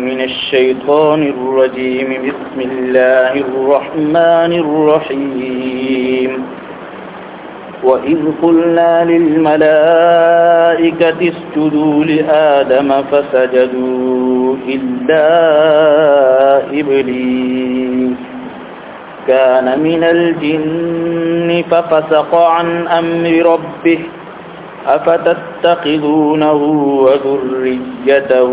من الشيطان الرجيم. بسم الله الرحمن الرحيم. وإذ قلنا للملائكة اسجدوا لآدم فسجدوا إلا إبليس كان من الجن ففسق عن أمر ربه أفتتخذونه وذريته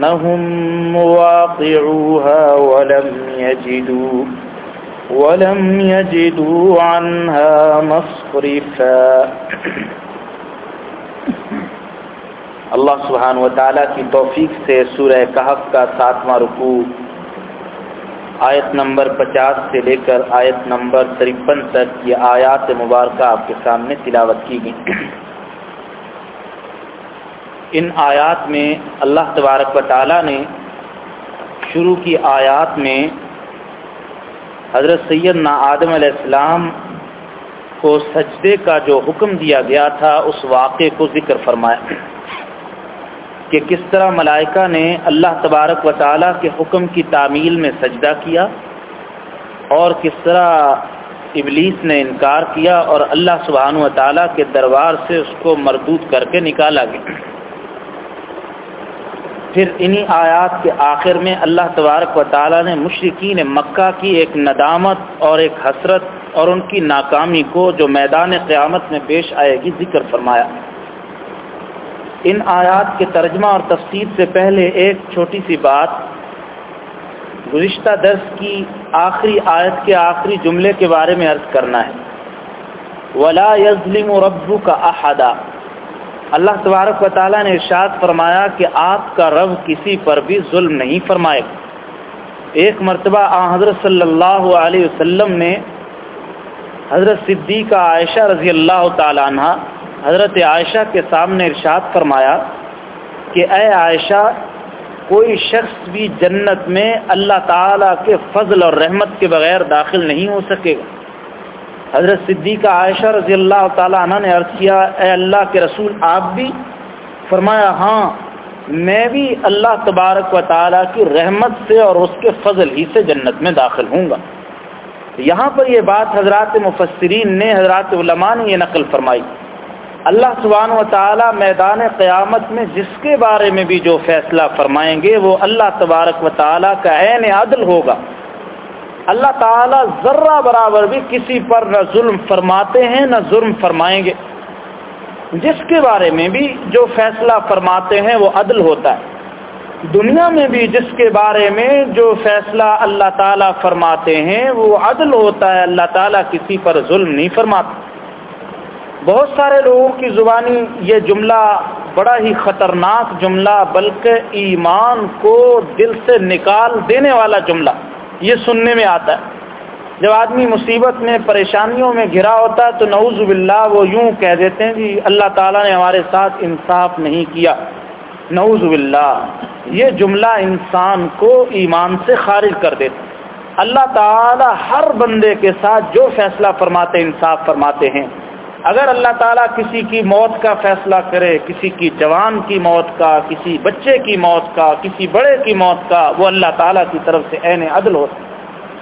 أنهم مواقعوها ولم يجدوا ولم يجدوا عنها مصرفا. اللہ سبحانہ و تعالیٰ کی توفیق سے سورہ کہف کا ساتواں رکوع آیت نمبر پچاس سے لے کر آیت نمبر ترپن تک یہ آیات مبارکہ آپ کے سامنے تلاوت کی گئی ان آیات میں اللہ تبارک و تعالیٰ نے شروع کی آیات میں حضرت سیدنا آدم علیہ السلام کو سجدے کا جو حکم دیا گیا تھا، اس واقعے کو ذکر فرمایا کہ کس طرح ملائکہ نے اللہ تبارک و تعالیٰ کے حکم کی تعمیل میں سجدہ کیا اور کس طرح ابلیس نے انکار کیا اور اللہ سبحانہ و تعالیٰ کے دربار سے اس کو مردود کر کے نکالا گیا۔ پھر انہی آیات کے آخر میں اللہ تبارک و تعالیٰ نے مشرقین مکہ کی ایک ندامت اور ایک حسرت اور ان کی ناکامی کو جو میدان قیامت میں پیش آئے گی ذکر فرمایا۔ ان آیات کے ترجمہ اور تفصیل سے پہلے ایک چھوٹی سی بات۔ گزشتہ درس کی آخری آیت کے آخری جملے کے بارے میں عرض کرنا ہے۔ ولا یظلم و ربو کا احدہ اللہ تبارک و تعالیٰ نے ارشاد فرمایا کہ آپ کا رب کسی پر بھی ظلم نہیں فرمائے ایک مرتبہ آ حضرت صلی اللہ علیہ وسلم نے حضرت صدیقہ عائشہ رضی اللہ تعالیٰ عنہ، حضرت عائشہ کے سامنے ارشاد فرمایا کہ اے عائشہ، کوئی شخص بھی جنت میں اللہ تعالیٰ کے فضل اور رحمت کے بغیر داخل نہیں ہو سکے گا۔ حضرت صدیقہ عائشہ رضی اللہ تعالیٰ عنہ نے عرض کیا، اے اللہ کے رسول، آپ بھی؟ فرمایا ہاں میں بھی اللہ تبارک و تعالیٰ کی رحمت سے اور اس کے فضل ہی سے جنت میں داخل ہوں گا۔ یہاں پر یہ بات حضرات مفسرین نے، حضرات علماء نے یہ نقل فرمائی۔ اللہ سبحانہ و تعالیٰ میدان قیامت میں جس کے بارے میں بھی جو فیصلہ فرمائیں گے، وہ اللہ تبارک و تعالیٰ کا عین عدل ہوگا۔ اللہ تعالیٰ ذرہ برابر بھی کسی پر نہ ظلم فرماتے ہیں، نہ ظلم فرمائیں گے۔ جس کے بارے میں بھی جو فیصلہ فرماتے ہیں وہ عدل ہوتا ہے۔ دنیا میں بھی جس کے بارے میں جو فیصلہ اللہ تعالیٰ فرماتے ہیں وہ عدل ہوتا ہے، اللہ تعالیٰ کسی پر ظلم نہیں فرماتا۔ بہت سارے لوگوں کی زبانی یہ جملہ بڑا ہی خطرناک جملہ، بلکہ ایمان کو دل سے نکال دینے والا جملہ۔ یہ سننے میں آتا ہے۔ جب آدمی مصیبت میں، پریشانیوں میں گھرا ہوتا ہے تو نعوذ باللہ وہ یوں کہہ دیتے ہیں جی اللہ تعالیٰ نے ہمارے ساتھ انصاف نہیں کیا۔ نعوذ باللہ۔ یہ جملہ انسان کو ایمان سے خارج کر دیتا اللہ تعالیٰ ہر بندے کے ساتھ جو فیصلہ فرماتے، انصاف فرماتے ہیں۔ اگر اللہ تعالیٰ کسی کی موت کا فیصلہ کرے، کسی کی جوان کی موت کا، کسی بچے کی موت کا، کسی بڑے کی موت کا، وہ اللہ تعالیٰ کی طرف سے عین عدل ہوتا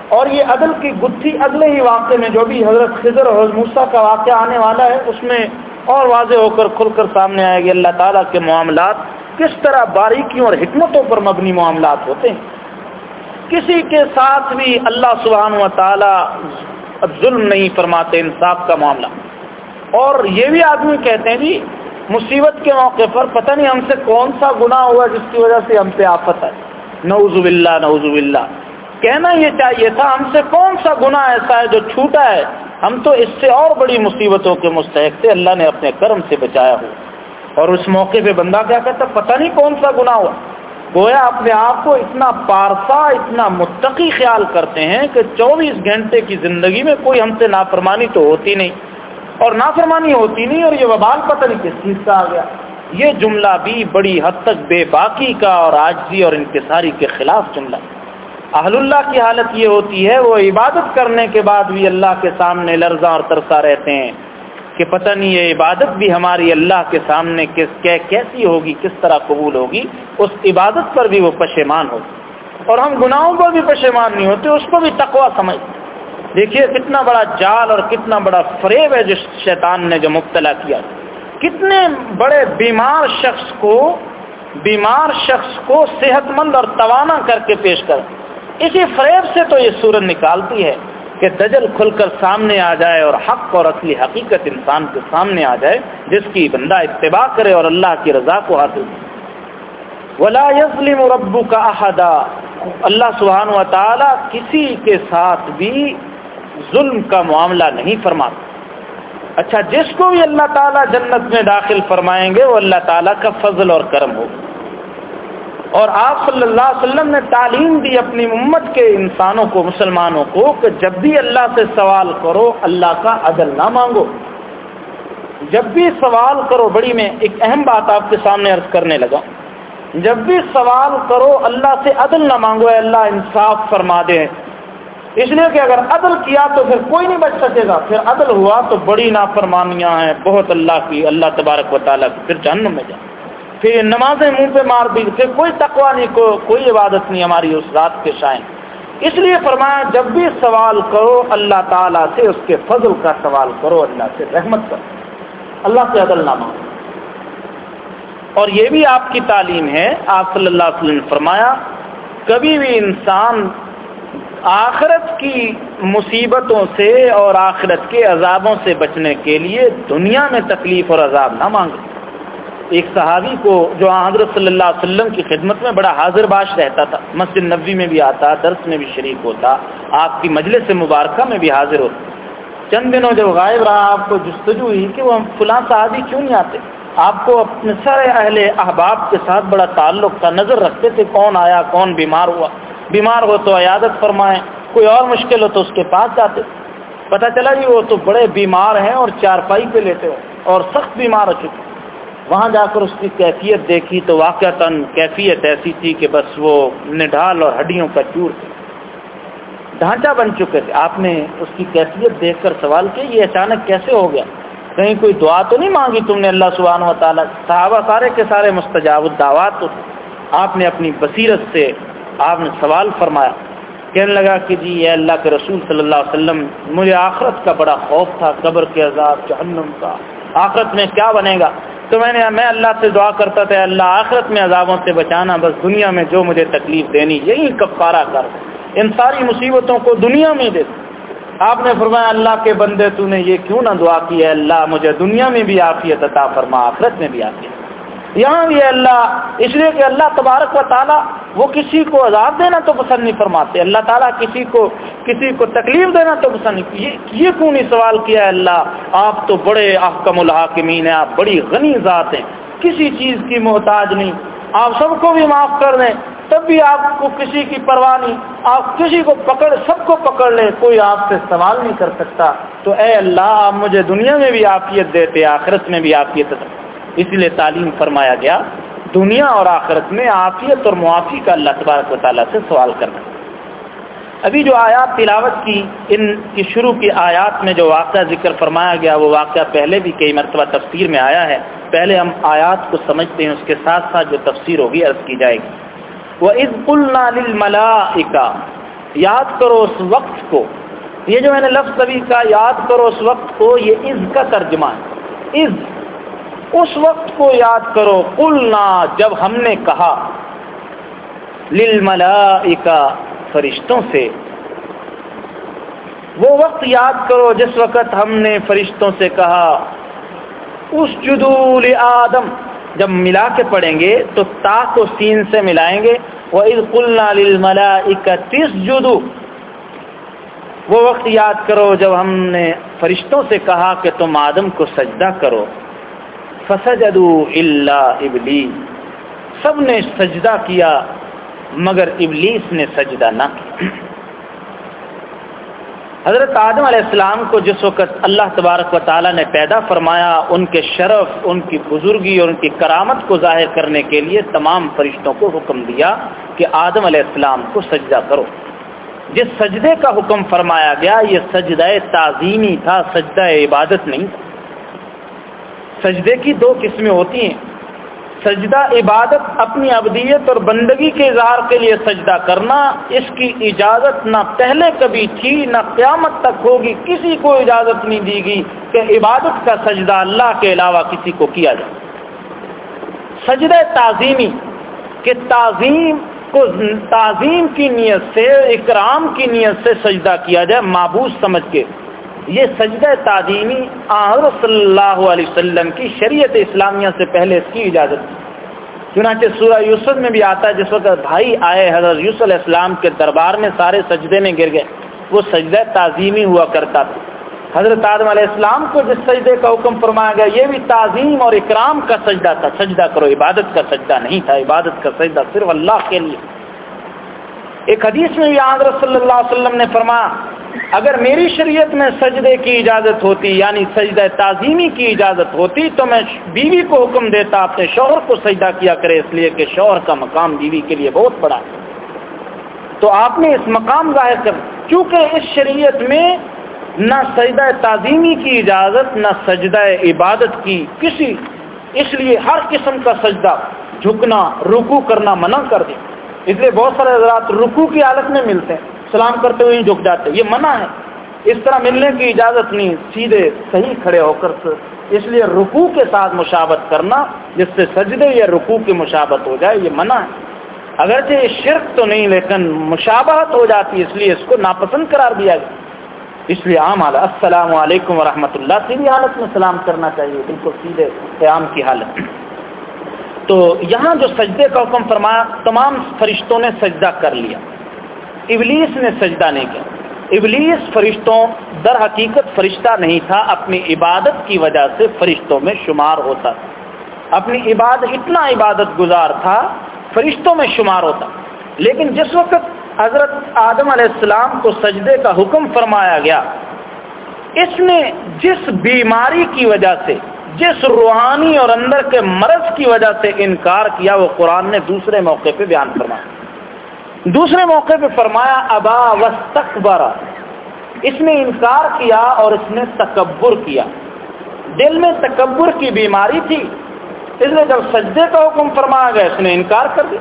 اور یہ عدل کی گتھی اگلے ہی واقعے میں جو بھی حضرت خضر اور حضرت موسیٰ کا واقعہ آنے والا ہے، اس میں اور واضح ہو کر کھل کر سامنے آئے گی اللہ تعالیٰ کے معاملات کس طرح باریکیوں اور حکمتوں پر مبنی معاملات ہوتے ہیں۔ کسی کے ساتھ بھی اللہ سبحانہ و تعالی ظلم نہیں فرماتے، انصاف کا معاملہ۔ اور یہ بھی آدمی کہتے ہیں جی مصیبت کے موقع پر پتہ نہیں ہم سے کون سا گناہ ہوا جس کی وجہ سے ہم پہ آفت ہے۔ نعوذ باللہ نعوذ باللہ۔ کہنا یہ چاہیے تھا، ہم سے کون سا گناہ ایسا ہے جو چھوٹا ہے؟ ہم تو اس سے اور بڑی مصیبتوں کے مستحق تھے، اللہ نے اپنے کرم سے بچایا ہو۔ اور اس موقع پہ بندہ کیا کہتا، پتہ نہیں کون سا گناہ ہوا۔ گویا اپنے آپ کو اتنا پارسا، اتنا متقی خیال کرتے ہیں کہ چوبیس گھنٹے کی زندگی میں کوئی ہم سے نافرمانی تو ہوتی نہیں۔ اور نافرمانی ہوتی نہیں اور یہ وبال پتہ نہیں کس چیز کا آ گیا۔ یہ جملہ بھی بڑی حد تک بے باقی کا اور آجزی اور انکساری کے خلاف جملہ اہل اللہ کی حالت یہ ہوتی ہے، وہ عبادت کرنے کے بعد بھی اللہ کے سامنے لرزاں اور ترسا رہتے ہیں کہ پتہ نہیں یہ عبادت بھی ہماری اللہ کے سامنے کس کیسی ہوگی، کس طرح قبول ہوگی، اس عبادت پر بھی وہ پشیمان ہوگی۔ اور ہم گناہوں پر بھی پشیمان نہیں ہوتے، اس کو بھی تقوا سمجھ دیکھیے کتنا بڑا جال اور کتنا بڑا فریب ہے جس شیطان نے جو مبتلا کیا۔ کتنے بڑے بیمار شخص کو، بیمار شخص کو صحت مند اور توانا کر کے پیش کر۔ اسی فریب سے تو یہ صورت نکالتی ہے کہ دجل کھل کر سامنے آ جائے اور حق اور اصلی حقیقت انسان کے سامنے آ جائے، جس کی بندہ اتباع کرے اور اللہ کی رضا کو حاصل کرے۔ ولا یسلم ربو کا احدہ اللہ سبحانہ و تعالی کسی کے ساتھ بھی ظلم کا معاملہ نہیں فرماتا۔ اچھا جس کو بھی اللہ تعالیٰ جنت میں داخل فرمائیں گے، وہ اللہ تعالیٰ کا فضل اور کرم ہوگا۔ اور آپ صلی اللہ علیہ وسلم نے تعلیم دی اپنی امت کے انسانوں کو، مسلمانوں کو، کہ جب بھی اللہ سے سوال کرو، اللہ کا عدل نہ مانگو۔ جب بھی سوال کرو، بڑی میں ایک اہم بات آپ کے سامنے عرض کرنے لگا۔ جب بھی سوال کرو، اللہ سے عدل نہ مانگو، اے اللہ انصاف فرما دے۔ اس لیے کہ اگر عدل کیا تو پھر کوئی نہیں بچ سکے گا۔ پھر عدل ہوا تو بڑی نافرمانیاں ہیں۔ بہت اللہ کی، اللہ تبارک و تعالیٰ کی۔ پھر جہنم میں جائیں۔ پھر نمازیں منہ پہ مار دی۔ پھر کوئی تقوا نہیں، کو کوئی عبادت نہیں ہماری اس رات کے شائن۔ اس لیے فرمایا، جب بھی سوال کرو، اللہ تعالیٰ سے اس کے فضل کا سوال کرو، اللہ سے رحمت کرو۔ اللہ سے عدل نہ مانگو۔ اور یہ بھی آپ کی تعلیم ہے۔ آپ صلی اللہ علیہ وسلم نے فرمایا، کبھی بھی انسان آخرت کی مصیبتوں سے اور آخرت کے عذابوں سے بچنے کے لیے دنیا میں تکلیف اور عذاب نہ مانگے ایک صحابی کو جو حضرت صلی اللہ علیہ وسلم کی خدمت میں بڑا حاضر باش رہتا تھا، مسجد نبوی میں بھی آتا، درس میں بھی شریک ہوتا، آپ کی مجلس مبارکہ میں بھی حاضر ہوتا۔ چند دنوں جب غائب رہا، آپ کو جستجو ہوئی کہ وہ فلاں صحابی کیوں نہیں آتے؟ آپ کو اپنے سارے اہل احباب کے ساتھ بڑا تعلق تھا، نظر رکھتے تھے، کون آیا، کون بیمار ہوا۔ بیمار ہو تو عیادت فرمائیں، کوئی اور مشکل ہو تو اس کے پاس جاتے۔ پتہ چلا جی وہ تو بڑے بیمار ہیں اور چارپائی پہ لیتے ہو اور سخت بیمار ہو چکے۔ وہاں جا کر اس کی کیفیت دیکھی تو واقع کیفیت ایسی تھی کہ بس وہ نڈھال اور ہڈیوں کا چور تھے۔ ڈھانچہ بن چکے تھے۔ آپ نے اس کی کیفیت دیکھ کر سوال کیا، یہ اچانک کیسے ہو گیا؟ کہیں کوئی دعا تو نہیں مانگی تم نے اللہ سبحانہ و تعالیٰ؟ صحابہ سارے کے سارے مستجاب الدعوات تو آپ نے اپنی بصیرت سے آپ نے سوال فرمایا، کہنے لگا کہ جی یہ اللہ کے رسول صلی اللہ علیہ وسلم، مجھے آخرت کا بڑا خوف تھا، قبر کے عذاب، جہنم کا۔ آخرت میں کیا بنے گا؟ تو میں نے میں اللہ سے دعا کرتا تھا اللہ، آخرت میں عذابوں سے بچانا، بس دنیا میں جو مجھے تکلیف دینی، یہی کفارہ کر۔ ان ساری مصیبتوں کو دنیا میں دے۔ آپ نے فرمایا، اللہ کے بندے، تو نے یہ کیوں نہ دعا کی ہے اللہ، مجھے دنیا میں بھی عافیت عطا فرما، آخرت میں بھی عافیت۔ یہاں بھی اللہ، اس لیے کہ اللہ تبارک و تعالیٰ وہ کسی کو عذاب دینا تو پسند نہیں فرماتے، اللہ تعالیٰ کسی کو کسی کو تکلیف دینا تو پسند نہیں، یہ کیوں نہیں سوال کیا ہے اللہ؟ آپ تو بڑے احکم الحاکمین ہیں، آپ بڑی غنی ذات ہیں، کسی چیز کی محتاج نہیں، آپ سب کو بھی معاف کر دیں، تب بھی آپ کو کسی کی پرواہ نہیں، آپ کسی کو پکڑ، سب کو پکڑ لیں، کوئی آپ سے سوال نہیں کر سکتا، تو اے اللہ، آپ مجھے دنیا میں بھی عافیت دیتے آخرت میں بھی عافیت دیتے اسی لیے تعلیم فرمایا گیا، دنیا اور آخرت میں عافیت اور معافی کا اللہ تبارک و تعالیٰ سے سوال کرنا۔ ابھی جو آیات تلاوت کی، ان کی شروع کی آیات میں جو واقعہ ذکر فرمایا گیا، وہ واقعہ پہلے بھی کئی مرتبہ تفسیر میں آیا ہے۔ پہلے ہم آیات کو سمجھتے ہیں، اس کے ساتھ ساتھ جو تفسیر ہوگی، عرض کی جائے گی۔ وہ عز النا یاد کرو اس وقت کو۔ یہ جو میں نے لفظ ابھی کا یاد کرو اس وقت کو، یہ عز کا ترجمہ ہے عز اس وقت کو یاد کرو، قلنا جب ہم نے کہا، للملائکہ فرشتوں سے۔ وہ وقت یاد کرو جس وقت ہم نے فرشتوں سے کہا اس جدول آدم جب ملا کے پڑھیں گے تو تا کو سین سے ملائیں گے۔ وہ اکتیس جدو وہ وقت یاد کرو جب ہم نے فرشتوں سے کہا کہ تم آدم کو سجدہ کرو۔ فسجدو اللہ ابلیس سب نے سجدہ کیا، مگر ابلیس نے سجدہ نہ کیا۔ حضرت آدم علیہ السلام کو جس وقت اللہ تبارک و تعالیٰ نے پیدا فرمایا، ان کے شرف، ان کی بزرگی اور ان کی کرامت کو ظاہر کرنے کے لیے تمام فرشتوں کو حکم دیا کہ آدم علیہ السلام کو سجدہ کرو۔ جس سجدے کا حکم فرمایا گیا، یہ سجدہ تعظیمی تھا، سجدہ عبادت نہیں تھا۔ سجدے کی دو قسمیں ہوتی ہیں۔ سجدہ عبادت، اپنی ابدیت اور بندگی کے اظہار کے لیے سجدہ کرنا، اس کی اجازت نہ پہلے کبھی تھی، نہ قیامت تک ہوگی، کسی کو اجازت نہیں دی گئی کہ عبادت کا سجدہ اللہ کے علاوہ کسی کو کیا جائے۔ سجدہ تعظیمی، کہ تعظیم کو تعظیم کی نیت سے، اکرام کی نیت سے سجدہ کیا جائے معبوس سمجھ کے۔ یہ سجدہ تعظیمی آحر صلی اللہ علیہ وسلم کی شریعت اسلامیہ سے پہلے اس کی اجازت چنانچہ سورہ یوسف میں بھی آتا ہے، جس وقت بھائی آئے حضرت یوسف علیہ السلام کے دربار میں سارے سجدے میں گر گئے، وہ سجدہ تعظیمی ہوا کرتا تھا۔ حضرت آدم علیہ السلام کو جس سجدے کا حکم فرمایا گیا، یہ بھی تعظیم اور اکرام کا سجدہ تھا۔ سجدہ کرو، عبادت کا سجدہ نہیں تھا، عبادت کا سجدہ صرف اللہ کے لیے۔ ایک حدیث میں بھی حضرت صلی اللہ علیہ وسلم نے فرمایا اگر میری شریعت میں سجدے کی اجازت ہوتی یعنی سجدہ تعظیمی کی اجازت ہوتی، تو میں بیوی کو حکم دیتا، اپنے شوہر کو سجدہ کیا کرے، اس لیے کہ شوہر کا مقام بیوی کے لیے بہت بڑا ہے۔ تو آپ نے اس مقام ظاہر کر چونکہ اس شریعت میں نہ سجدہ تعظیمی کی اجازت، نہ سجدہ عبادت کی کسی، اس لیے ہر قسم کا سجدہ، جھکنا رکو کرنا منع کر دیں اس لیے بہت سارے حضرات رکو کی حالت میں ملتے ہیں۔ سلام کرتے ہوئے جھک جاتے یہ منع ہے۔ اس طرح ملنے کی اجازت نہیں۔ سیدھے صحیح کھڑے ہو کر اس لیے رکو کے ساتھ مشابت کرنا، جس سے سجدے یا رکو کی مشابت ہو جائے، یہ منع ہے۔ اگرچہ یہ شرک تو نہیں، لیکن مشابہت ہو جاتی اس لیے اس کو ناپسند قرار دیا گیا۔ اس لیے عام حالت السلام علیکم ورحمۃ اللہ۔ سیدھی حالت میں سلام کرنا چاہیے۔ بالکل سیدھے قیام کی حالت۔ تو یہاں جو سجدے کا حکم فرمایا، تمام فرشتوں نے سجدہ کر لیا۔ ابلیس نے سجدہ نہیں کیا۔ ابلیس فرشتوں در حقیقت فرشتہ نہیں تھا، اپنی عبادت کی وجہ سے فرشتوں میں شمار ہوتا۔ اپنی عبادت، اتنا عبادت گزار تھا، فرشتوں میں شمار ہوتا۔ لیکن جس وقت حضرت آدم علیہ السلام کو سجدے کا حکم فرمایا گیا، اس نے جس بیماری کی وجہ سے، جس روحانی اور اندر کے مرض کی وجہ سے انکار کیا، وہ قرآن نے دوسرے موقع پہ بیان فرمایا۔ دوسرے موقع پہ فرمایا، ابا وسطبرا اس نے انکار کیا اور اس نے تکبر کیا۔ دل میں تکبر کی بیماری تھی۔ اس لیے جب سجدے کا حکم فرمایا گیا، اس نے انکار کر دیا۔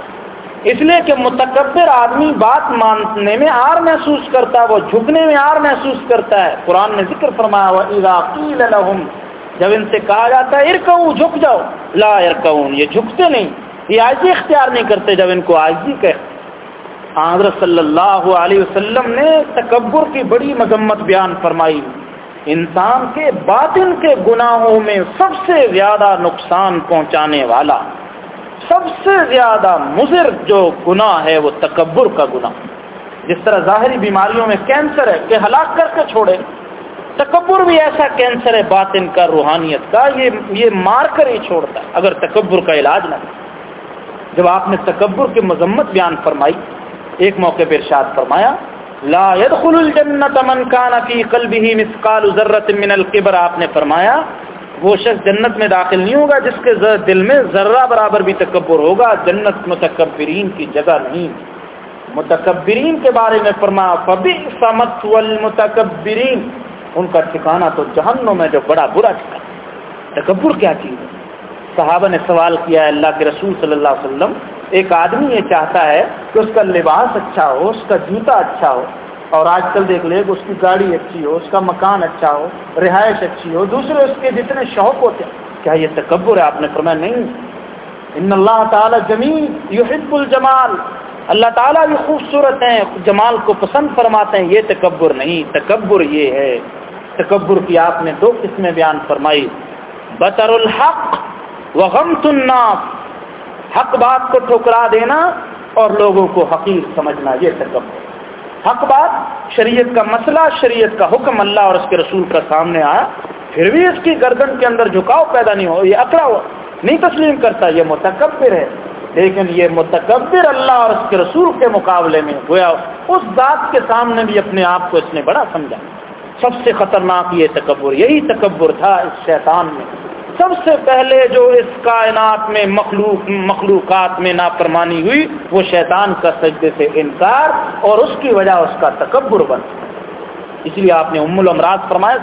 اس لیے کہ متکبر آدمی بات ماننے میں آر محسوس کرتا ہے، وہ جھکنے میں آر محسوس کرتا ہے۔ قرآن نے ذکر فرمایا ہوا جب ان سے کہا جاتا ہے ارکوں جھک جاؤ. لا ارکون یہ جھکتے نہیں، یہ آجی اختیار نہیں کرتے جب ان کو آجی کہ حضرت صلی اللہ علیہ وسلم نے تکبر کی بڑی مذمت بیان فرمائی۔ انسان کے باطن کے گناہوں میں سب سے زیادہ نقصان پہنچانے والا، سب سے زیادہ مضر جو گناہ ہے وہ تکبر کا گناہ۔ جس طرح ظاہری بیماریوں میں کینسر ہے کہ ہلاک کر کے چھوڑے، تکبر بھی ایسا کینسر ہے باطن کا، روحانیت کا، یہ یہ مار کر ہی چھوڑتا ہے، اگر تکبر کا علاج نہ جب آپ نے تکبر کی مذمت بیان فرمائی ایک موقع پہ ارشاد فرمایا، لا يدخل الجنت من كان في قلبه مثقال ذره من الكبر۔ آپ نے فرمایا، وہ شخص جنت میں داخل نہیں ہوگا، جس کے دل میں ذرہ برابر بھی تکبر ہوگا۔ جنت متکبرین کی جگہ نہیں۔ متکبرین کے بارے میں فرمایا فبئس مثوى المتکبرین۔ ان کا ٹھکانہ تو جہنم ہے جو بڑا برا ٹھکانہ۔ تکبر کیا چیز ہے؟ صحابہ نے سوال کیا ہے اللہ کے رسول صلی اللہ علیہ وسلم، ایک آدمی یہ چاہتا ہے کہ اس کا لباس اچھا ہو، اس کا جوتا اچھا ہو، اور آج کل دیکھ لے کہ اس کی گاڑی اچھی ہو، اس کا مکان اچھا ہو، رہائش اچھی ہو، دوسرے اس کے جتنے شوق ہوتے ہیں، کیا یہ تکبر ہے؟ آپ نے فرمایا نہیں۔ ان اللہ تعالی جمیل یحب الجمال۔ اللہ تعالیٰ بھی خوبصورت ہیں، جمال کو پسند فرماتے ہیں، یہ تکبر نہیں۔ تکبر یہ ہے، تکبر کی آپ نے دو قسمیں بیان فرمائی۔ بطر الحق و غم حق بات کو ٹھکرا دینا اور لوگوں کو حقیق سمجھنا، یہ تکبر حق بات شریعت کا مسئلہ، شریعت کا حکم اللہ اور اس کے رسول کا سامنے آیا، پھر بھی اس کی گردن کے اندر جھکاؤ پیدا نہیں ہو یہ اکڑا ہو نہیں تسلیم کرتا، یہ متکبر ہے۔ لیکن یہ متکبر اللہ اور اس کے رسول کے مقابلے میں گویا اس ذات کے سامنے بھی اپنے آپ کو اس نے بڑا سمجھا۔ سب سے خطرناک یہ تکبر، یہی تکبر تھا اس شیطان میں۔ سب سے پہلے جو اس کائنات میں مخلوق مخلوقات میں نافرمانی ہوئی، وہ شیطان کا سجدے سے انکار اور اس کی وجہ اس کا تکبر بن اس لیے آپ نے ام الامراض فرمایا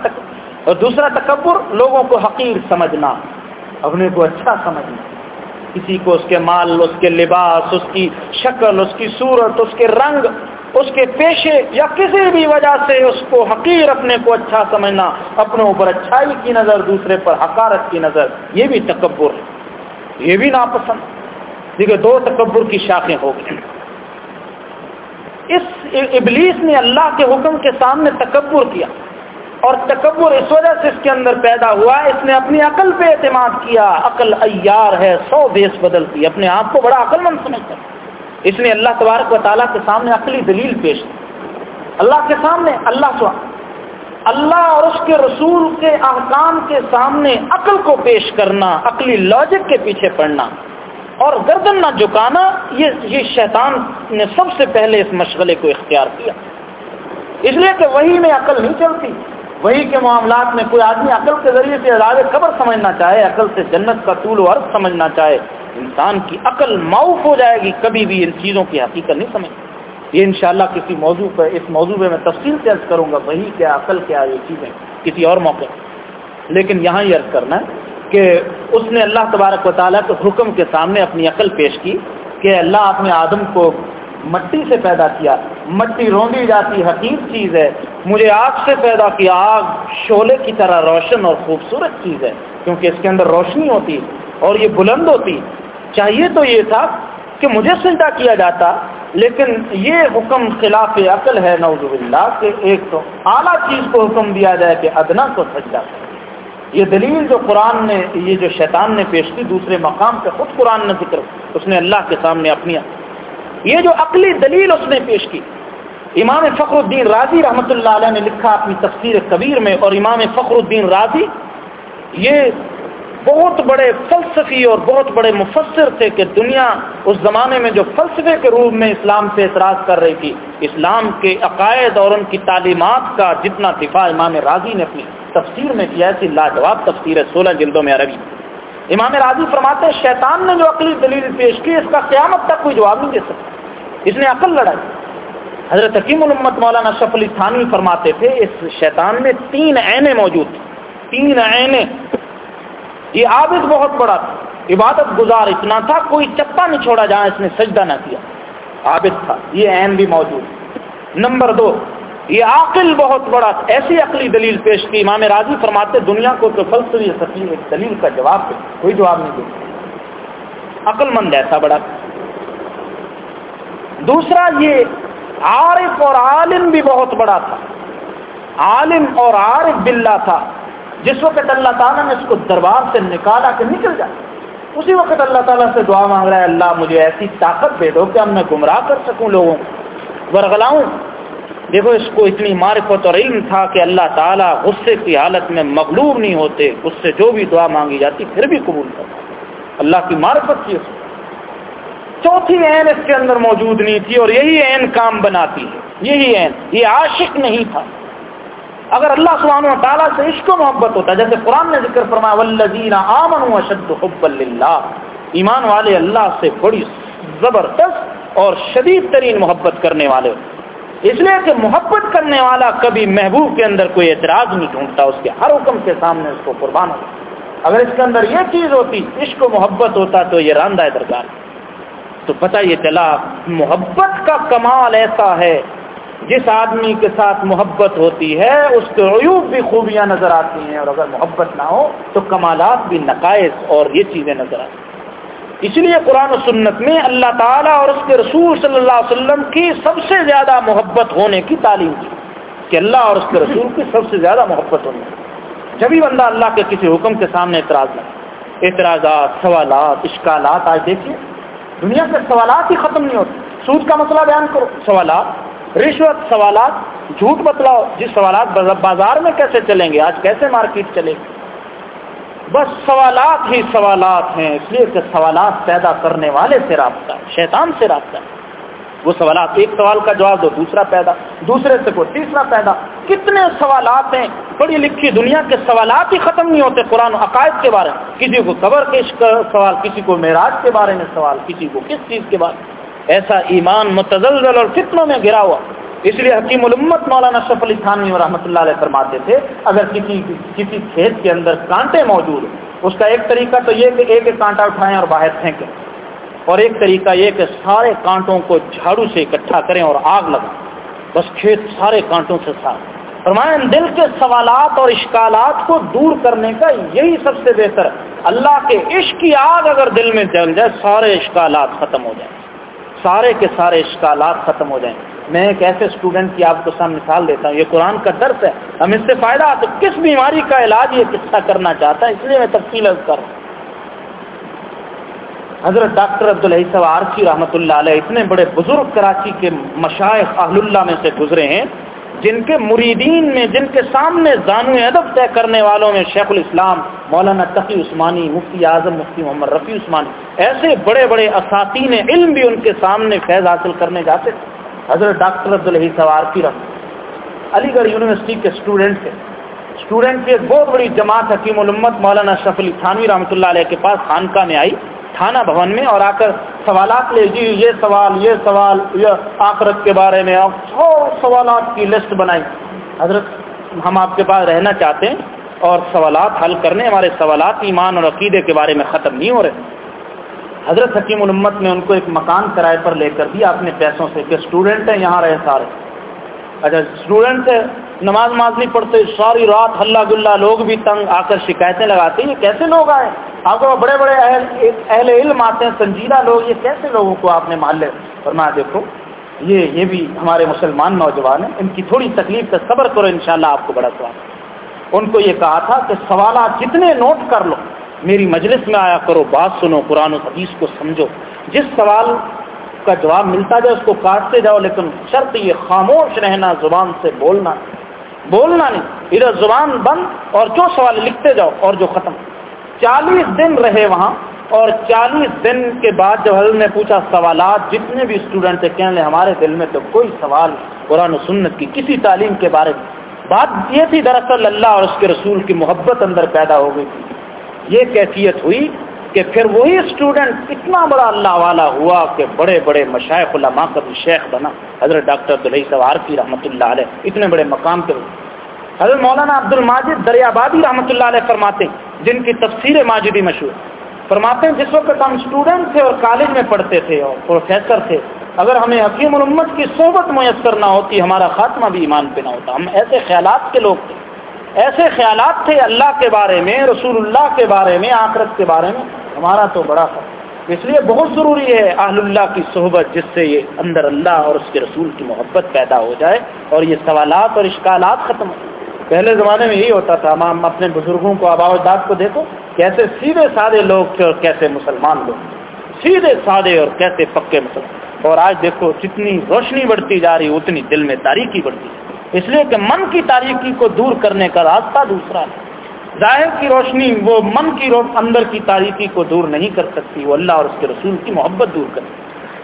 اور دوسرا تکبر، لوگوں کو حقیر سمجھنا، اپنے کو اچھا سمجھنا۔ کسی کو اس کے مال، اس کے لباس، اس کی شکل، اس کی صورت، اس کے رنگ اس کے پیشے یا کسی بھی وجہ سے اس کو حقیر اپنے کو اچھا سمجھنا، اپنے اوپر اچھائی کی نظر، دوسرے پر حقارت کی نظر، یہ بھی تکبر ہے۔ یہ بھی ناپسند۔ دیکھیے دو تکبر کی شاخیں ہو گئی۔ اس ابلیس نے اللہ کے حکم کے سامنے تکبر کیا۔ اور تکبر اس وجہ سے اس کے اندر پیدا ہوا، اس نے اپنی عقل پہ اعتماد کیا۔ عقل ایار ہے، سو دیش بدلتی، اپنے آپ کو بڑا عقل مند سمجھتا اس نے اللہ تبارک و تعالیٰ کے سامنے عقلی دلیل پیش کی۔ اللہ کے سامنے اللہ سو اللہ اور اس کے رسول کے احکام کے سامنے عقل کو پیش کرنا، عقلی لاجک کے پیچھے پڑنا اور گردن نہ جھکانا، یہ یہ شیطان نے سب سے پہلے اس مشغلے کو اختیار کیا۔ اس لیے کہ وہی میں عقل نہیں چلتی۔ وہی کے معاملات میں کوئی آدمی عقل کے ذریعے سے عذاب قبر سمجھنا چاہے، عقل سے جنت کا طول و عرض سمجھنا چاہے، انسان کی عقل معاف ہو جائے گی، کبھی بھی ان چیزوں کی حقیقت نہیں سمجھ یہ انشاءاللہ کسی موضوع پہ اس موضوع پہ میں تفصیل سے عرض کروں گا، وہی کیا عقل کیا یہ چیزیں، کسی اور موقع لیکن یہاں یہ عرض کرنا ہے کہ اس نے اللہ تبارک و تعالیٰ کے حکم کے سامنے اپنی عقل پیش کی کہ اللہ آپ نے آدم کو مٹی سے پیدا کیا، مٹی روندی جاتی حقیق چیز ہے مجھے آگ سے پیدا کیا آگ شعلے کی طرح روشن اور خوبصورت چیز ہے، کیونکہ اس کے اندر روشنی ہوتی اور یہ بلند ہوتی۔ چاہیے تو یہ تھا کہ مجھے سجدہ کیا جاتا، لیکن یہ حکم خلاف عقل ہے نوز اللہ کہ ایک تو اعلیٰ چیز کو حکم دیا جائے کہ ادنا کو سجدہ۔ کرے یہ دلیل جو قرآن نے، یہ جو شیطان نے پیش کی دوسرے مقام پہ، خود قرآن نے ذکر، اس نے اللہ کے سامنے اپنی، یہ جو عقلی دلیل اس نے پیش کی۔ امام فخر الدین راضی رحمۃ اللہ علیہ نے لکھا اپنی تفسیر کبیر میں اور امام فخر الدین راضی یہ بہت بڑے فلسفی اور بہت بڑے مفسر تھے کہ دنیا اس زمانے میں جو فلسفے کے روپ میں اسلام سے اعتراض کر رہی تھی، اسلام کے عقائد اور ان کی تعلیمات کا جتنا دفاع امام راضی نے اپنی تفسیر میں کیا ہے لاجواب تفسیر ہے سولہ جلدوں میں عربی۔ امام راضی فرماتے ہیں، شیطان نے جو عقلی دلیل پیش کی، اس کا قیامت تک کوئی جواب نہیں دے سکتا۔ اس نے عقل لڑائی۔ حضرت حکیم الامت مولانا شف علی تھانوی فرماتے تھے، اس شیطان میں تین عینے موجود تھیں۔ تین عینے یہ عابد بہت بڑا تھا۔ عبادت گزار اتنا تھا، کوئی چپا نہیں چھوڑا جہاں اس نے سجدہ نہ کیا۔ عابد تھا۔ یہ عین بھی موجود نمبر دو، یہ عاقل بہت بڑا تھا۔ ایسی عقلی دلیل پیش کی۔ امام راضی فرماتے، دنیا کو تو فلسفی سکیم ایک دلیل کا جواب دے۔ کوئی جواب نہیں دے۔ عقل مند ایسا بڑا دوسرا، یہ عارف اور عالم بھی بہت بڑا تھا۔ عالم اور عارف بلّہ تھا۔ جس وقت اللہ تعالیٰ نے اس کو دربار سے نکالا کہ نکل جائے اسی وقت اللہ تعالیٰ سے دعا مانگ رہا ہے، اللہ مجھے ایسی طاقت دے دو کہ اب میں گمراہ کر سکوں لوگوں کو۔ ورغلاؤں، دیکھو اس کو اتنی معرفت اور علم تھا کہ اللہ تعالیٰ غصے کی حالت میں مغلوب نہیں ہوتے۔ اس سے جو بھی دعا مانگی جاتی، پھر بھی قبول کرتا۔ اللہ کی معرفت کی اس کو۔ چوتھی عین اس کے اندر موجود نہیں تھی اور یہی عین کام بناتی ہے۔ یہی عین۔ یہ عاشق نہیں تھا۔ اگر اللہ سبحانہ و تعالیٰ سے عشق و محبت ہوتا، جیسے قرآن نے ذکر فرمایا والذین آمنوا اشد حب للہ ایمان والے اللہ سے بڑی زبردست اور شدید ترین محبت کرنے والے۔ اس لیے کہ محبت کرنے والا کبھی محبوب کے اندر کوئی اعتراض نہیں ڈھونڈتا، اس کے ہر حکم کے سامنے اس کو قربان ہوتا۔ اگر اس کے اندر یہ چیز ہوتی، عشق و محبت ہوتا، تو یہ راندہ درگاہ۔ تو پتہ یہ چلا، محبت کا کمال ایسا ہے، جس آدمی کے ساتھ محبت ہوتی ہے، اس کے عیوب بھی خوبیاں نظر آتی ہیں، اور اگر محبت نہ ہو تو کمالات بھی نقائص اور یہ چیزیں نظر آتی ہیں۔ اس لیے قرآن و سنت میں اللہ تعالیٰ اور اس کے رسول صلی اللہ علیہ وسلم کی سب سے زیادہ محبت ہونے کی تعلیم دی کہ اللہ اور اس کے رسول کی سب سے زیادہ محبت ہونے کی۔ جبھی بندہ اللہ کے کسی حکم کے سامنے اعتراض لگا اعتراضات، سوالات، اشکالات، آج دیکھیے دنیا کے سوالات ہی ختم نہیں ہوتے۔ سود کا مسئلہ بیان کرو۔ سوالات، رشوت، سوالات، جھوٹ بتلاؤ۔ جس سوالات بازار میں کیسے چلیں گے؟ آج کیسے مارکیٹ چلے گی؟ بس سوالات ہی سوالات ہیں، اس لیے کہ سوالات پیدا کرنے والے سے رابطہ ہے، شیطان سے رابطہ ہے۔ وہ سوالات، ایک سوال کا جواب دو، دوسرا پیدا، دوسرے سے کوئی تیسرا پیدا۔ کتنے سوالات ہیں؟ پڑھی لکھی دنیا کے سوالات ہی ختم نہیں ہوتے قرآن عقائد کے بارے میں۔ کسی کو قبر کے سوال، کسی کو معراج کے بارے میں سوال، کسی کو کس چیز کے بارے میں؟ ایسا ایمان متزلزل اور فتنوں میں گرا ہوا۔ اس لیے حکیم الامت مولانا شف علی خانوی اور رحمۃ اللہ علیہ فرماتے تھے، اگر کسی کسی کھیت کے اندر کانٹے موجود ہیں، اس کا ایک طریقہ تو یہ کہ ایک ایک کانٹا اٹھائیں اور باہر پھینکیں۔ اور ایک طریقہ یہ کہ سارے کانٹوں کو جھاڑو سے اکٹھا کریں اور آگ لگائیں۔ بس کھیت سارے کانٹوں سے صاف۔ فرمائیں دل کے سوالات اور اشکالات کو دور کرنے کا یہی سب سے بہتر۔ ہے اللہ کے عشق کی آگ اگر دل میں جل جائے، سارے اشکالات ختم ہو جائیں۔ سارے کے سارے اشکالات ختم ہو جائیں۔ میں ایک ایسے اسٹوڈنٹ کی آپ کو سامنے مثال دیتا ہوں، یہ قرآن کا درس ہے۔ ہم اس سے فائدہ، تو کس بیماری کا علاج یہ قصہ کرنا چاہتا ہے؟ اس لیے میں تفصیل کر رہا ہوں۔ حضرت ڈاکٹر عبدالحی عارفی رحمۃ اللہ علیہ اتنے بڑے بزرگ کراچی کے مشائق اہل اللہ میں سے گزرے ہیں، جن کے مریدین میں، جن کے سامنے زانو ادب طے کرنے والوں میں شیخ الاسلام مولانا تقی عثمانی، مفتی اعظم، مفتی محمد رفیع عثمانی، ایسے بڑے بڑے اساتین علم بھی ان کے سامنے فیض حاصل کرنے جاتے تھے۔ حضرت ڈاکٹر عبدالحی سوارفی رحمۃ علی گڑھ یونیورسٹی کے اسٹوڈنٹ تھے اسٹوڈنٹ کی ایک بہت بڑی جماعت حکیم الامت مولانا شف علی تھانوی رحمۃ اللہ علیہ کے پاس خانقاہ میں آئی۔ تھانہ بھون میں اور آ کر سوالات لے جی یہ سوال یہ سوال، یہ آخرت کے بارے میں سو سوالات کی لسٹ بنائی۔ حضرت، ہم آپ کے پاس رہنا چاہتے ہیں اور سوالات حل کرنے، ہمارے سوالات ایمان اور عقیدے کے بارے میں ختم نہیں ہو رہے۔ حضرت حکیم الامت نے ان کو ایک مکان کرائے پر لے کر دیا اپنے پیسوں سے، کہ اسٹوڈنٹ ہیں، یہاں رہے سارے۔ اچھا اسٹوڈنٹ نماز نماز نہیں پڑھتے، ساری رات ہلہ گلا لوگ بھی تنگ آ کر شکایتیں لگاتے ہیں۔ یہ کیسے لوگ آئے؟ آپ کو بڑے بڑے اہل اہل علم آتے ہیں، سنجیدہ لوگ، یہ کیسے لوگوں کو آپ نے مان لے فرمایا، دیکھو، یہ یہ بھی ہمارے مسلمان نوجوان ہیں، ان کی تھوڑی تکلیف کا صبر کرو، انشاءاللہ آپ کو بڑا سوال ان کو یہ کہا تھا کہ سوالات جتنے نوٹ کر لو، میری مجلس میں آیا کرو، بات سنو، قرآن و حدیث کو سمجھو۔ جس سوال کا جواب ملتا جائے، اس کو کاٹتے جاؤ، لیکن شرط یہ خاموش رہنا، زبان سے بولنا۔ بولنا نہیں، ادھر زبان بند اور جو سوال لکھتے جاؤ اور جو ختم۔ چالیس دن رہے وہاں اور چالیس دن کے بعد جب حضرت نے پوچھا، سوالات جتنے بھی اسٹوڈنٹ تھے، کہنے ہمارے دل میں تو کوئی سوال قرآن و سنت کی کسی تعلیم کے بارے میں۔ بات یہ تھی، دراصل اللہ اور اس کے رسول کی محبت اندر پیدا ہو گئی۔ تھی یہ کیفیت ہوئی کہ پھر وہی اسٹوڈنٹ اتنا بڑا اللہ والا ہوا کہ بڑے بڑے مشائق علماء کا بھی شیخ بنا۔ حضرت ڈاکٹر دلہی سوار کی رحمۃ اللہ علیہ اتنے بڑے مقام پہ۔ حضرت مولانا عبد الماجد دریابادی رحمۃ اللہ علیہ فرماتے ہیں، جن کی تفسیر ماجدی مشہور۔ فرماتے ہیں، جس وقت ہم اسٹوڈنٹ تھے اور کالج میں پڑھتے تھے اور پروفیسر تھے، اگر ہمیں حکیم الامت کی صحبت میسر نہ ہوتی، ہمارا خاتمہ بھی ایمان پہ نہ ہوتا۔ ہم ایسے خیالات کے لوگ تھے۔ ایسے خیالات تھے اللہ کے بارے میں، رسول اللہ کے بارے میں، آخرت کے بارے میں، ہمارا تو بڑا تھا اس لیے بہت ضروری ہے اہل اللہ کی صحبت، جس سے یہ اندر اللہ اور اس کے رسول کی محبت پیدا ہو جائے اور یہ سوالات اور اشکالات ختم ہو پہلے زمانے میں یہی ہوتا تھا، ہم اپنے بزرگوں کو آبا اجداد کو دیکھو، کیسے سیدھے سادے لوگ تھے اور کیسے مسلمان لوگ سیدھے سادے اور کیسے پکے مسلمان۔ اور آج دیکھو، جتنی روشنی بڑھتی جا رہی، اتنی دل میں تاریخی بڑھتی اس لیے کہ من کی تاریخی کو دور کرنے کا راستہ دوسرا ہے۔ ظاہر کی روشنی وہ من کی رو اندر کی تاریخی کو دور نہیں کر سکتی، وہ اللہ اور اس کے رسول کی محبت دور کر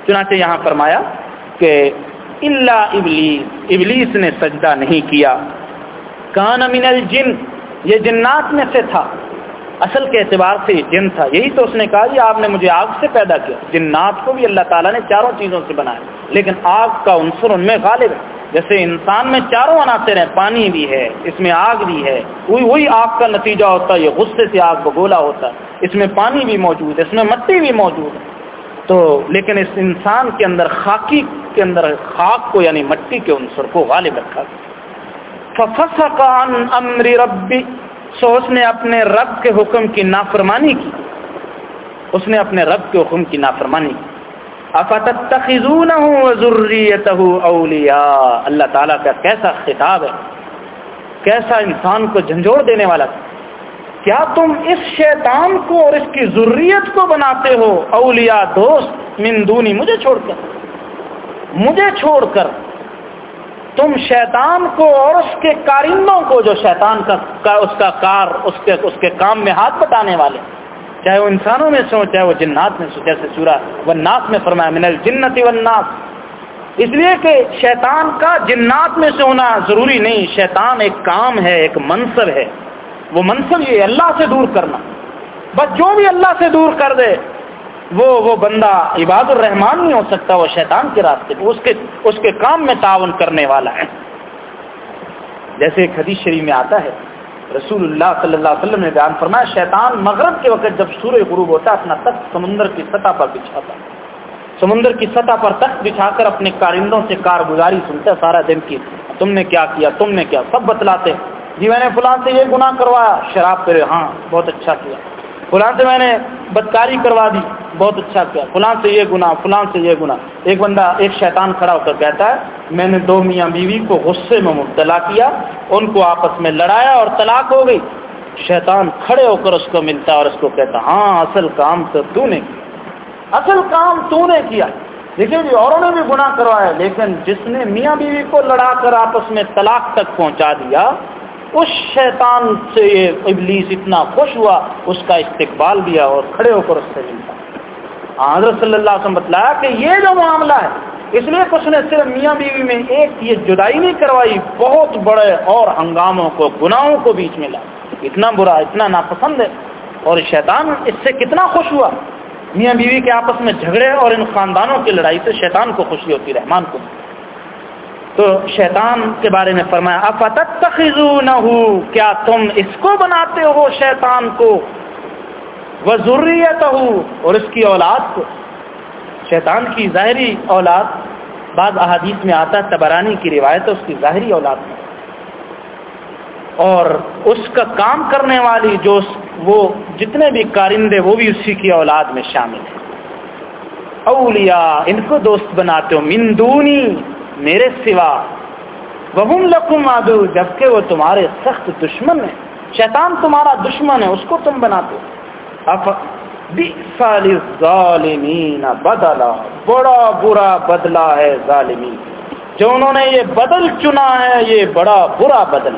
چنانچہ یہاں فرمایا کہ اللہ ابلیس ابلیس نے سجدہ نہیں کیا۔ کان من الجن یہ جنات میں سے تھا۔ اصل کے اعتبار سے یہ جن تھا، یہی تو اس نے کہا کہ آپ نے مجھے آگ سے پیدا کیا۔ جنات کو بھی اللہ تعالیٰ نے چاروں چیزوں سے بنایا۔ لیکن آگ کا عنصر ان میں غالب ہے۔ جیسے انسان میں چاروں عناصر ہیں، پانی بھی ہے، اس میں آگ بھی ہے۔ وہی وہی آگ کا نتیجہ ہوتا ہے، یہ غصے سے آگ بگولا ہوتا ہے۔ اس میں پانی بھی موجود ہے، اس میں مٹی بھی موجود ہے۔ تو لیکن اس انسان کے اندر خاکی کے اندر خاک کو یعنی مٹی کے عنصر کو غالب رکھا عن امر ربی سو اس نے اپنے رب کے حکم کی نافرمانی کی۔ اس نے اپنے رب کے حکم کی نافرمانی افتتخذونه وذريته اولیاء۔ اللہ تعالیٰ کا کیسا خطاب ہے؟ کیسا انسان کو جھنجھوڑ دینے والا تھا؟ کیا تم اس شیطان کو اور اس کی ضروریت کو بناتے ہو؟ اولیاء دوست، من دونی، مجھے چھوڑ کر۔ مجھے چھوڑ کر۔ تم شیطان کو اور اس کے کارندوں کو جو شیطان کا اس کا کار، اس کے اس کے کام میں ہاتھ بٹانے والے۔ چاہے وہ انسانوں میں سو، چاہے وہ جنات میں سو، جیسے سورہ وہ ناس میں فرمایا، من الجنت والناس۔ اس لیے کہ شیطان کا جنات میں سے ہونا ضروری نہیں، شیطان ایک کام ہے، ایک منصب ہے۔ وہ منصب یہ اللہ سے دور کرنا۔ بس جو بھی اللہ سے دور کر دے وہ وہ بندہ عباد الرحمان نہیں ہو سکتا، وہ شیطان کے راستے پہ، اس کے اس کے کام میں تعاون کرنے والا ہے۔ جیسے ایک حدیث شریف میں آتا ہے، رسول اللہ صلی اللہ علیہ وسلم نے بیان فرمایا، شیطان مغرب کے وقت جب سورج غروب ہوتا ہے اپنا تخت سمندر کی سطح پر بچھاتا۔ سمندر کی سطح پر تخت بچھا کر اپنے کارندوں سے کارگزاری سنتا ہے سارا دن کی، تم نے کیا کیا، تم نے کیا، سب بتلاتے جی میں نے فلاں سے یہ گناہ کروایا، شراب پہ ہاں بہت اچھا کیا۔ فلاں سے میں نے بدکاری کروا دی، بہت اچھا کیا۔ فلاں سے یہ گناہ فلاں سے یہ گناہ۔ ایک بندہ، ایک شیطان کھڑا ہو کر کہتا ہے، میں نے دو میاں بیوی کو غصے میں مبتلا کیا، ان کو آپس میں لڑایا اور طلاق ہو گئی۔ شیطان کھڑے ہو کر اس کو ملتا اور اس کو کہتا ہاں اصل کام تو تو نے کیا۔ اصل کام تو نے کیا۔ دیکھیے جی اوروں نے بھی گناہ کروایا، لیکن جس نے میاں بیوی کو لڑا کر آپس میں طلاق تک پہنچا دیا اس شیطان سے یہ ابلیس اتنا خوش ہوا، اس کا استقبال دیا اور کھڑے ہو کر اس سے ملتا حضرت صلی اللہ علیہ وسلم بتلایا کہ یہ جو معاملہ ہے، اس لیے اس نے صرف میاں بیوی میں ایک یہ جدائی نہیں کروائی، بہت بڑے اور ہنگاموں کو، گناہوں کو بیچ میں لا۔ اتنا برا، اتنا ناپسند ہے۔ اور شیطان اس سے کتنا خوش ہوا۔ میاں بیوی کے آپس میں جھگڑے اور ان خاندانوں کی لڑائی سے شیطان کو خوشی ہوتی، رحمان کو۔ تو شیطان کے بارے میں فرمایا افتت نہ کیا تم اس کو بناتے ہو شیطان کو؟ وہ ضروریت اور اس کی اولاد کو۔ شیطان کی ظاہری اولاد، بعض احادیث میں آتا ہے، تبرانی کی روایت ہے، اس کی ظاہری اولاد۔ میں اور اس کا کام کرنے والی جو وہ جتنے بھی کارندے، وہ بھی اسی کی اولاد میں شامل ہیں۔ اولیاء، ان کو دوست بناتے ہو مندونی میرے سوا وہ لکم آدو جبکہ وہ تمہارے سخت دشمن ہیں۔ شیطان تمہارا دشمن ہے، اس کو تم بناتے ظالمین بدلا، بڑا برا بدلا ہے ظالمین۔ جو انہوں نے یہ بدل چنا ہے، یہ بڑا برا بدل۔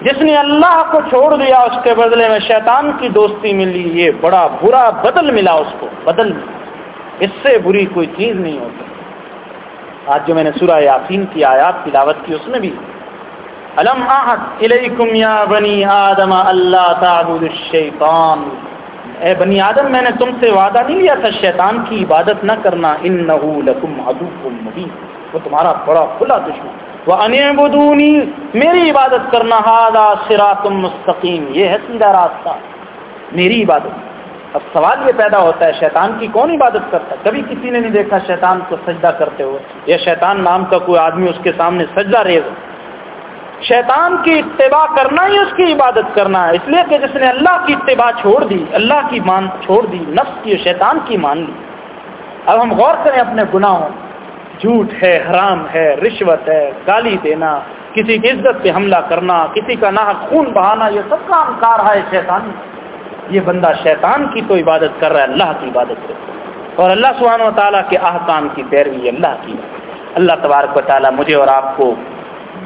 جس نے اللہ کو چھوڑ دیا، اس کے بدلے میں شیطان کی دوستی ملی، یہ بڑا برا بدل ملا اس کو، بدل اس سے بری کوئی چیز نہیں ہوتی۔ آج جو میں نے سورہ یاسین کی آیات تلاوت کی، اس میں بھی علم آحد الیکم یا بنی آدم اللہ تعبد الشیطان۔ اے بنی آدم، میں نے تم سے وعدہ نہیں لیا تھا، شیطان کی عبادت نہ کرنا، انہو لکم عدو مبین۔ وہ تمہارا بڑا کھلا دشمن۔ وَأَنِعْبُدُونِي میری عبادت کرنا ہادا صراط مستقیم۔ یہ ہے سیدھا راستہ، میری عبادت۔ اب سوال یہ پیدا ہوتا ہے، شیطان کی کون عبادت کرتا ہے؟ کبھی کسی نے نہیں دیکھا شیطان کو سجدہ کرتے ہوئے۔ یا شیطان نام کا کوئی آدمی اس کے سامنے سجدہ ریز شیطان کی اتباع کرنا ہی اس کی عبادت کرنا ہے۔ اس لیے کہ جس نے اللہ کی اتباع چھوڑ دی، اللہ کی مان چھوڑ دی، نفس کی شیطان کی مان لی۔ اب ہم غور کریں اپنے گناہوں۔ جھوٹ ہے، حرام ہے، رشوت ہے، گالی دینا، کسی کی عزت پہ حملہ کرنا، کسی کا نہ خون بہانا، یہ سب کا انکار ہے شیطان یہ بندہ شیطان کی تو عبادت کر رہا ہے، اللہ کی عبادت کر رہا ہے اور اللہ سبحانہ و تعالیٰ کے احکام کی پیروی اللہ کی اللہ تبارک و تعالیٰ مجھے اور آپ کو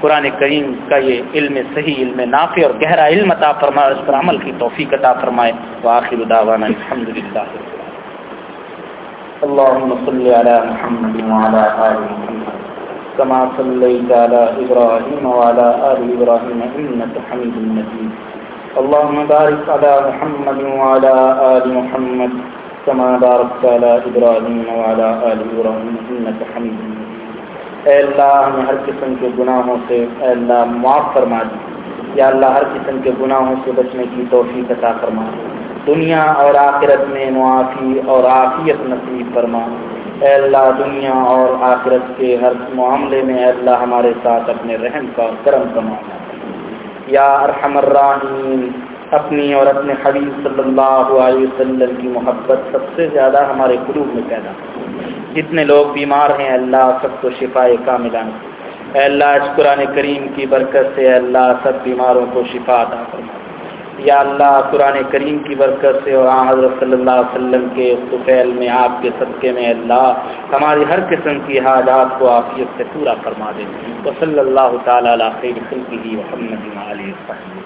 قرآن کریم کا یہ علم صحیح، علم نافع اور گہرا علم عطا فرمائے اس پر عمل کی توفیق عطا فرمائے۔ وآخر دعوانا الحمد للہ اللهم صل على محمد وعلى آل محمد۔ كما صليت على إبراهيم وعلى آل إبراهيم إنك حميد مجيد اللهم بارك على محمد وعلى آل محمد كما باركت على إبراهيم وعلى آل إبراهيم إنك حميد اے اللہ، ہمیں ہر قسم کے گناہوں سے، اے اللہ، معاف فرما دی یا اللہ، ہر قسم کے گناہوں سے بچنے کی توفیق عطا فرما۔ دنیا اور آخرت میں معافی اور عافیت نصیب فرما۔ اے اللہ، دنیا اور آخرت کے ہر معاملے میں اے اللہ ہمارے ساتھ اپنے رحم کا کرم کا یا ارحم الراحمین، اپنی اور اپنے حبیب صلی اللہ علیہ وسلم کی محبت سب سے زیادہ ہمارے قلوب میں پیدا۔ جتنے لوگ بیمار ہیں اللہ سب کو شفا کا ملان اے اللہ اس قرآن کریم کی برکت سے اے اللہ سب بیماروں کو شفا عطا فرما۔ یا اللہ قرآن کریم کی برکت سے اور آن حضرت صلی اللہ علیہ وسلم کے سفیل میں، آپ کے صدقے میں اللہ ہماری ہر قسم کی حاجات کو عافیت سے پورا فرما دیں وہ صلی اللہ تعالیٰ علیہ خیر خلقی محمد علیہ وسلم